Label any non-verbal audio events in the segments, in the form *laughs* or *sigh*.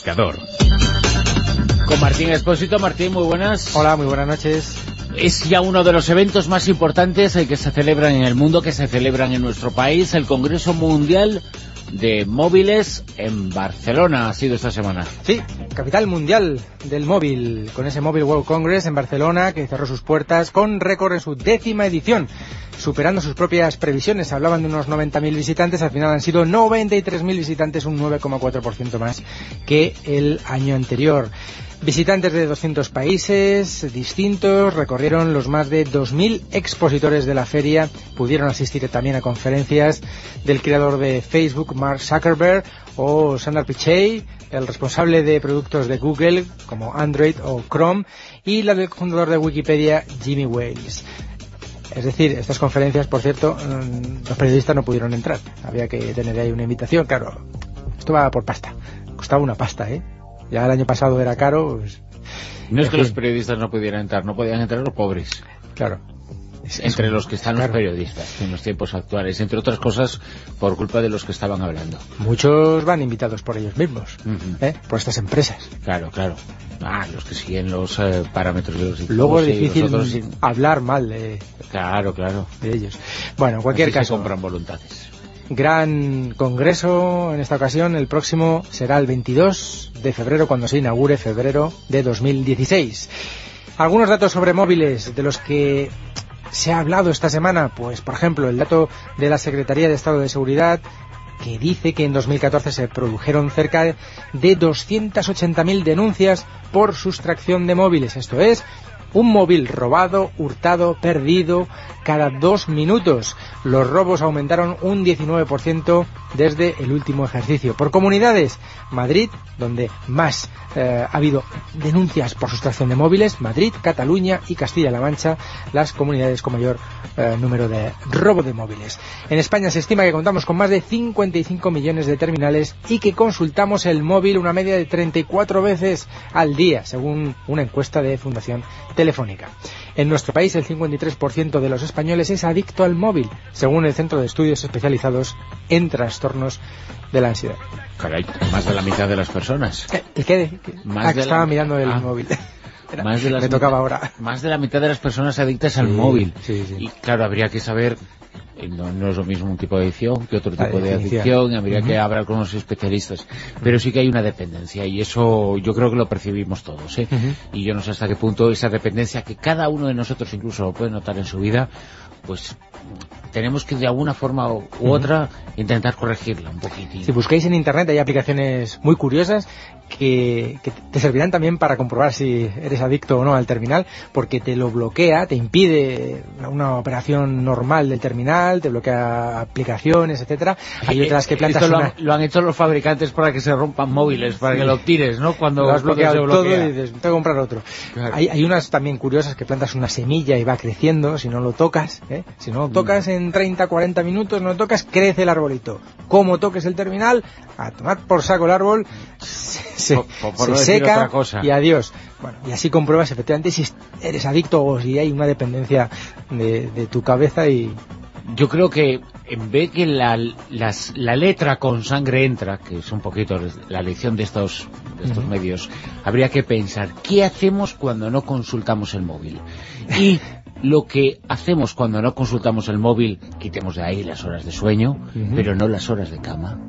buscador. Con Martín Espósito. Martín, muy buenas. Hola, muy buenas noches. Es ya uno de los eventos más importantes que se celebran en el mundo, que se celebran en nuestro país, el Congreso Mundial de Móviles en Barcelona ha sido esta semana. Sí, capital mundial del móvil, con ese Mobile World Congress en Barcelona que cerró sus puertas con récord en su décima edición, superando sus propias previsiones. Hablaban de unos 90.000 visitantes, al final han sido 93.000 visitantes, un 9,4% más que el año anterior. Visitantes de 200 países distintos recorrieron los más de 2.000 expositores de la feria, pudieron asistir también a conferencias del creador de Facebook, Mark Zuckerberg, o Sundar Pichai, el responsable de productos de Google, como Android o Chrome, y la del fundador de Wikipedia, Jimmy Wales. Es decir, estas conferencias, por cierto, mm, los periodistas no pudieron entrar. Había que tener ahí una invitación, claro. Esto va por pasta. Costaba una pasta, ¿eh? Ya el año pasado era caro. Pues, no es que los periodistas no pudieran entrar, no podían entrar los pobres. Claro. Entre los que están los periodistas en los tiempos actuales, entre otras cosas por culpa de los que estaban hablando. Muchos van invitados por ellos mismos, ¿eh? por estas empresas. Claro, claro. Ah, los que siguen los eh, parámetros de los Luego es difícil hablar mal de, claro, claro. de ellos. Bueno, en cualquier caso... Se compran voluntades gran congreso en esta ocasión. El próximo será el 22 de febrero, cuando se inaugure febrero de 2016. Algunos datos sobre móviles de los que se ha hablado esta semana, pues por ejemplo el dato de la Secretaría de Estado de Seguridad que dice que en 2014 se produjeron cerca de 280.000 denuncias por sustracción de móviles. Esto es, un móvil robado, hurtado, perdido cada dos minutos. Los robos aumentaron un 19% desde el último ejercicio. Por comunidades, Madrid, donde más eh, ha habido denuncias por sustracción de móviles, Madrid, Cataluña y Castilla-La Mancha, las comunidades con mayor eh, número de robo de móviles. En España se estima que contamos con más de 55 millones de terminales y que consultamos el móvil una media de 34 veces al día, según una encuesta de Fundación Telefónica. En nuestro país el 53% de los españoles es adicto al móvil, según el Centro de Estudios Especializados en Trastornos de la Ansiedad. Caray, más de la mitad de las personas. ¿El qué? Más ah, que estaba mirando el ah. móvil. *laughs* más de las me tocaba ahora. Más de la mitad de las personas adictas al móvil. Y claro, habría que saber no, es lo mismo un tipo de adicción que otro tipo de adicción, habría que hablar con los especialistas. Pero sí que hay una dependencia y eso yo creo que lo percibimos todos. ¿eh? Y yo no sé hasta qué punto esa dependencia que cada uno de nosotros incluso lo puede notar en su vida, pues tenemos que de alguna forma u otra intentar corregirla un poquitín. Si buscáis en internet hay aplicaciones muy curiosas que, te servirán también para comprobar si eres adicto o no al terminal, porque te lo bloquea, te impide una operación normal del terminal, te bloquea aplicaciones, etcétera. Hay otras que plantas lo, han, hecho los fabricantes para que se rompan móviles, para que lo tires, ¿no? Cuando lo has bloqueado todo y dices, tengo que comprar otro. Hay, hay, unas también curiosas que plantas una semilla y va creciendo, si no lo tocas, ¿eh? si no lo tocas mm. en 30, 40 minutos, no lo tocas, crece el arbolito. Como toques el terminal, a tomar por saco el árbol, se, seca y adiós. Bueno, y así compruebas efectivamente si eres adicto o si hay una dependencia de, tu cabeza y... Yo creo que en vez que la, la letra con sangre entra, que es un poquito la lección de estos, estos medios, habría que pensar, ¿qué hacemos cuando no consultamos el móvil? Y lo que hacemos cuando no consultamos el móvil, quitemos de ahí las horas de sueño, pero no las horas de cama.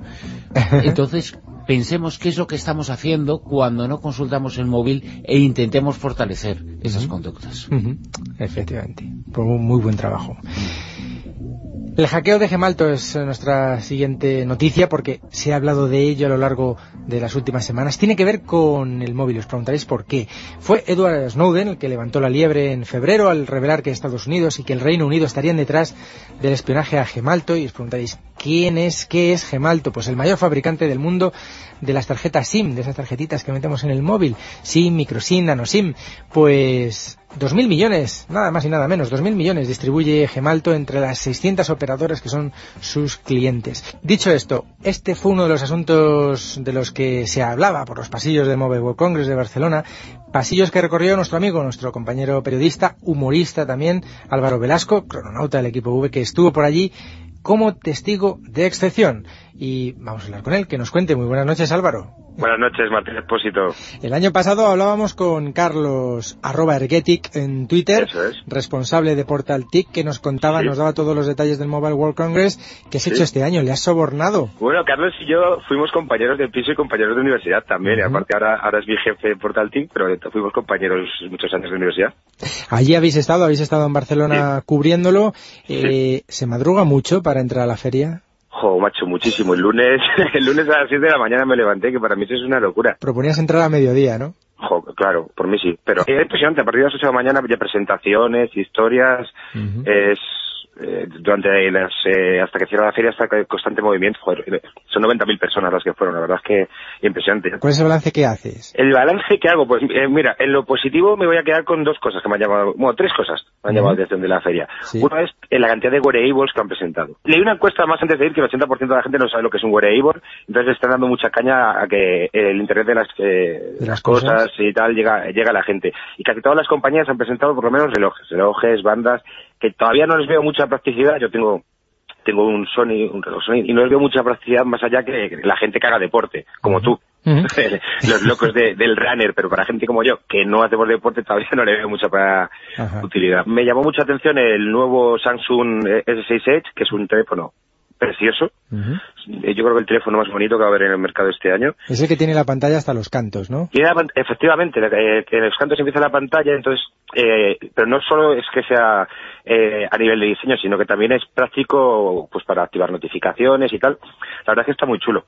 Entonces, *laughs* pensemos qué es lo que estamos haciendo cuando no consultamos el móvil e intentemos fortalecer esas conductas. Efectivamente, por un muy buen trabajo. El hackeo de Gemalto es nuestra siguiente noticia porque se ha hablado de ello a lo largo de las últimas semanas. Tiene que ver con el móvil, os preguntaréis por qué. Fue Edward Snowden el que levantó la liebre en febrero al revelar que Estados Unidos y que el Reino Unido estarían detrás del espionaje a Gemalto y os preguntaréis ¿quién es, qué es Gemalto? Pues el mayor fabricante del mundo de las tarjetas SIM, de esas tarjetitas que metemos en el móvil, SIM, microSIM, nanoSIM, pues 2.000 millones, nada más y nada menos, 2.000 millones distribuye Gemalto entre las 600 operadoras que son sus clientes. Dicho esto, este fue uno de los asuntos de los que se hablaba por los pasillos del Mobile World Congress de Barcelona, pasillos que recorrió nuestro amigo, nuestro compañero periodista, humorista también, Álvaro Velasco, crononauta del equipo V, que estuvo por allí como testigo de excepción. Y vamos a hablar con él, que nos cuente. Muy buenas noches, Álvaro. Buenas noches, Martín Expósito. El año pasado hablábamos con Carlos arroba Ergetic en Twitter, responsable de Portal TIC, que nos contaba, nos daba todos los detalles del Mobile World Congress. ¿Qué has hecho este año? ¿Le has sobornado? Bueno, Carlos y yo fuimos compañeros de piso y compañeros de universidad también. y aparte ahora, ahora es mi jefe de Portal TIC, pero fuimos compañeros muchos años de universidad. Allí habéis estado, habéis estado en Barcelona cubriéndolo. Eh, ¿Se madruga mucho para entrar a la feria? Jo, macho, muchísimo. El lunes, *laughs* el lunes a las 7 de la mañana me levanté, que para mí eso es una locura. Proponías entrar a mediodía, ¿no? Jo, claro, por mí sí. Pero es impresionante, a partir de las 8 de la mañana ya presentaciones, historias, es eh, durante las, eh, hasta que cierra la feria está constante movimiento. Joder, eh, son 90.000 personas las que fueron, la verdad es que impresionante. ¿Cuál es el balance que haces? El balance que hago, pues mira, en lo positivo me voy a quedar con dos cosas que me han llamado, bueno, tres cosas me han llamado la atención de la feria. Una es la cantidad de wearables que han presentado. Leí una encuesta más antes de ir que el 80% de la gente no sabe lo que es un wearable, entonces están dando mucha caña a que el internet de las, ¿De las cosas, y tal llega, llega a la gente. Y casi todas las compañías han presentado por lo menos relojes, relojes, bandas, que todavía no les veo mucha practicidad. Yo tengo tengo un Sony, un reloj Sony, y no les veo mucha practicidad más allá que la gente que haga deporte, como tú. *laughs* Los locos del runner, pero para gente como yo, que no hacemos deporte, todavía no le veo mucha utilidad. Me llamó mucha atención el nuevo Samsung S6 Edge, que es un teléfono precioso. Yo creo que el teléfono más bonito que va a haber en el mercado este año. Es el que tiene la pantalla hasta los cantos, ¿no? efectivamente, eh, en los cantos empieza la pantalla, entonces, eh, pero no solo es que sea eh, a nivel de diseño, sino que también es práctico pues para activar notificaciones y tal. La verdad es que está muy chulo.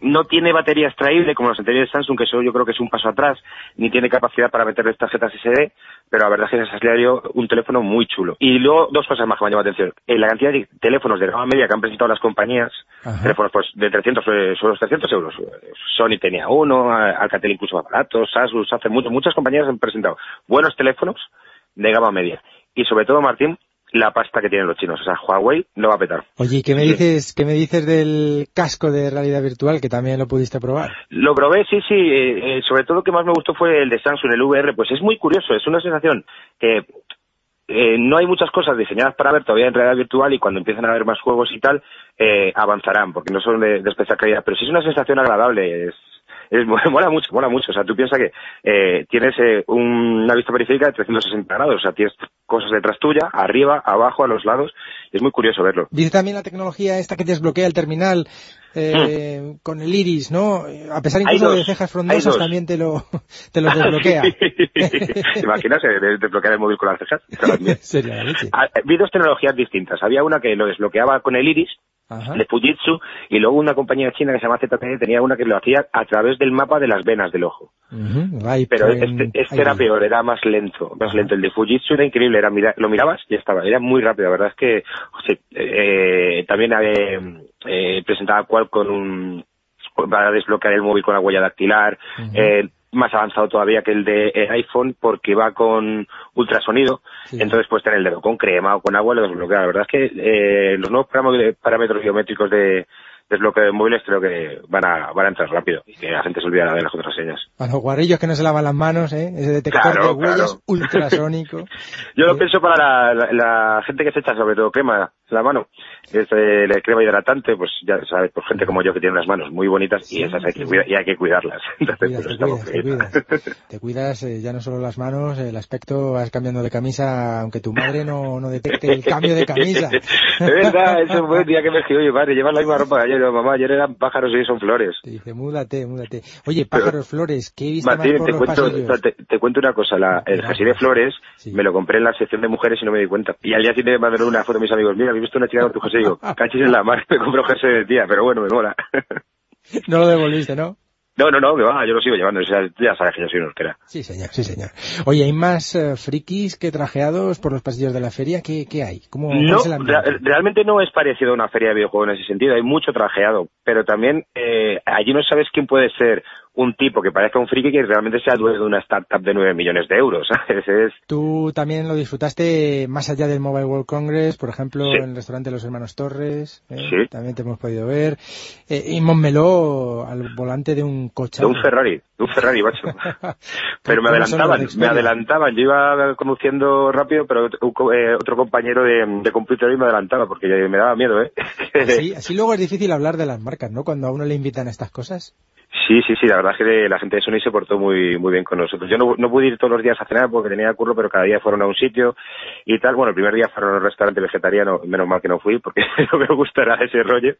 No tiene batería extraíble como los anteriores Samsung, que eso yo creo que es un paso atrás, ni tiene capacidad para meterle tarjetas SD, pero la verdad es que es salido un teléfono muy chulo. Y luego dos cosas más que me han llamado la atención. En la cantidad de teléfonos de gama media que han presentado las compañías, teléfonos pues de 300, eh, sobre los 300 euros. Sony tenía uno, Alcatel incluso más baratos, Asus, hace mucho, muchas compañías han presentado buenos teléfonos de gama media. Y sobre todo, Martín, la pasta que tienen los chinos. O sea, Huawei no va a petar. Oye, ¿qué me dices, qué me dices del casco de realidad virtual que también lo pudiste probar? Lo probé, sí, sí. Eh, eh, sobre todo lo que más me gustó fue el de Samsung, el VR. Pues es muy curioso. Es una sensación que eh, no hay muchas cosas diseñadas para ver todavía en realidad virtual y cuando empiezan a haber más juegos y tal, avanzarán, porque no son de, de especial calidad. Pero sí es una sensación agradable. Es, es, *laughs* mola mucho, mola mucho. O sea, tú piensas que eh, tienes eh, una vista periférica de 360 grados, o sea, tienes cosas detrás tuya, arriba, abajo, a los lados, es muy curioso verlo. Dice también la tecnología esta que desbloquea el terminal eh, hmm. con el iris, ¿no? A pesar incluso de cejas frondosas también te lo, *laughs* te lo desbloquea. *laughs* ¿Te imaginas desbloquear el móvil con las cejas? Sería la leche. Ah, vi dos tecnologías distintas. Había una que lo desbloqueaba con el iris, de Fujitsu, y luego una compañía china que se llama ZTE tenía una que lo hacía a través del mapa de las venas del ojo. Pero este, este era peor, era más lento, más lento. El de Fujitsu era increíble, era lo mirabas y estaba, era muy rápido. La verdad es que eh, también eh, presentaba cual con un para desbloquear el móvil con la huella dactilar. eh, más avanzado todavía que el de iPhone porque va con ultrasonido, entonces puedes tener el dedo con crema o con agua lo desbloquea. La verdad es que eh, los nuevos parámetros biométricos de, desbloqueo de móviles creo que van a, van a entrar rápido y que la gente se olvidará de las contraseñas. A los guarrillos que no se lavan las manos, ¿eh? Ese detector de huellas ultrasónico. *laughs* Yo lo pienso para la, gente que se echa sobre todo crema la mano. Es eh, la crema hidratante, pues ya sabes, por gente como yo que tiene las manos muy bonitas y esas hay que cuidar, y hay que cuidarlas. te, cuidas, eh, ya no solo las manos, el aspecto vas cambiando de camisa, aunque tu madre no, no detecte el cambio de camisa. *laughs* es verdad, ese fue el día que me dije, oye padre, llevas la misma ropa que ayer, mamá, ayer eran pájaros y hoy son flores. Te dice, múdate, múdate. Oye, pájaros, flores, ¿qué viste Martín, te, cuento, te, cuento una cosa, la, el jersey de flores me lo compré en la sección de mujeres y no me di cuenta. Y al día siguiente me mandaron una foto a mis amigos, mira, ¿habéis visto una chica con tu jersey? Y digo, cachis en la mar, *laughs* me compro jersey de tía, pero bueno, me mola. *laughs* no lo devolviste, ¿no? No, no, no, yo lo sigo llevando, ya sabes que yo soy un orquera. Sí, señor, sí, señor. Oye, ¿hay más eh, frikis que trajeados por los pasillos de la feria? ¿Qué, qué hay? ¿Cómo, no, realmente no es parecido a una feria de videojuegos en ese sentido, hay mucho trajeado, pero también eh, allí no sabes quién puede ser un tipo que parezca un friki que realmente sea dueño de una startup de 9 millones de euros. *laughs* es... Tú también lo disfrutaste más allá del Mobile World Congress, por ejemplo, en el restaurante Los Hermanos Torres. ¿eh? Sí. También te hemos podido ver. Eh, y Monmeló al volante de un coche. De un Ferrari, de un Ferrari, macho. *laughs* pero me adelantaban, me adelantaban. Yo iba conduciendo rápido, pero eh, otro compañero de, de computer me adelantaba porque me daba miedo, ¿eh? así, *laughs* así luego es difícil hablar de las marcas, ¿no? Cuando a uno le invitan a estas cosas. Sí, sí, sí, la verdad es que la gente de Sony se portó muy muy bien con nosotros. Yo no, no pude ir todos los días a cenar porque tenía curro, pero cada día fueron a un sitio y tal. Bueno, el primer día fueron a un restaurante vegetariano, menos mal que no fui porque *laughs* no me gustará ese rollo.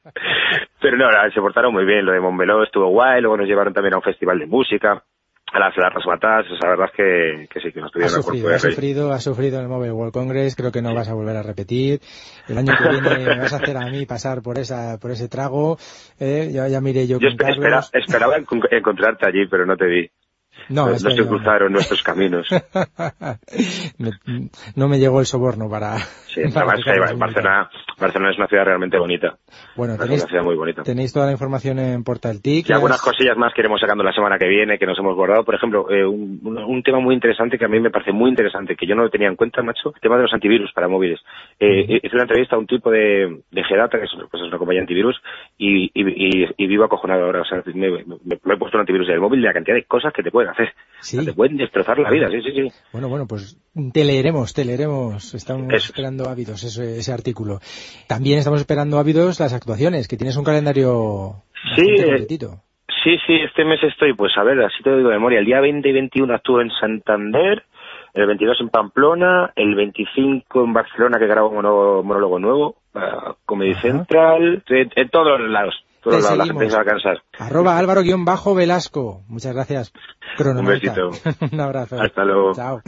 Pero no, se portaron muy bien. Lo de Montmeló estuvo guay, luego nos llevaron también a un festival de música a las, las rasmatas, la verdad es que, que sí, que nos tuvieron ha sufrido, ha sufrido, ha sufrido en el Mobile World Congress, creo que no vas a volver a repetir. El año que viene me vas a hacer a mí pasar por esa por ese trago. Eh, ya, ya miré yo, yo esperaba encontrarte allí, pero no te vi. No, no se cruzaron nuestros caminos. *laughs* no me llegó el soborno para... Sí, *laughs* Barcelona, Barcelona es una ciudad realmente bonita. Bueno, tenéis, una ciudad muy bonita. tenéis toda la información en Portal TIC. Y algunas cosillas más que iremos sacando la semana que viene, que nos hemos guardado. Por ejemplo, eh, un, un, tema muy interesante que a mí me parece muy interesante, que yo no lo tenía en cuenta, macho, el tema de los antivirus para móviles. Eh, Hice una entrevista a un tipo de, de Gedata, que es, pues es una compañía antivirus, y, y, y, vivo acojonado ahora. O sea, me, he puesto un antivirus en el móvil y la cantidad de cosas que te pueden hacer. ¿Sí? te pueden destrozar la vida, sí, sí, sí. Bueno, bueno, pues te leeremos, te leeremos. Estamos esperando ávidos ese, ese, artículo. También estamos esperando ávidos las actuaciones, que tienes un calendario sí, eh, Sí, sí, este mes estoy, pues a ver, así te digo de memoria. El día 20 y 21 actúo en Santander, el 22 en Pamplona, el 25 en Barcelona, que grabo un monólogo nuevo, uh, Comedy Central, en todos los lados. Te seguimos. Arroba Álvaro-Velasco. Muchas gracias. Un besito. *laughs* Un abrazo. Hasta luego. Chao.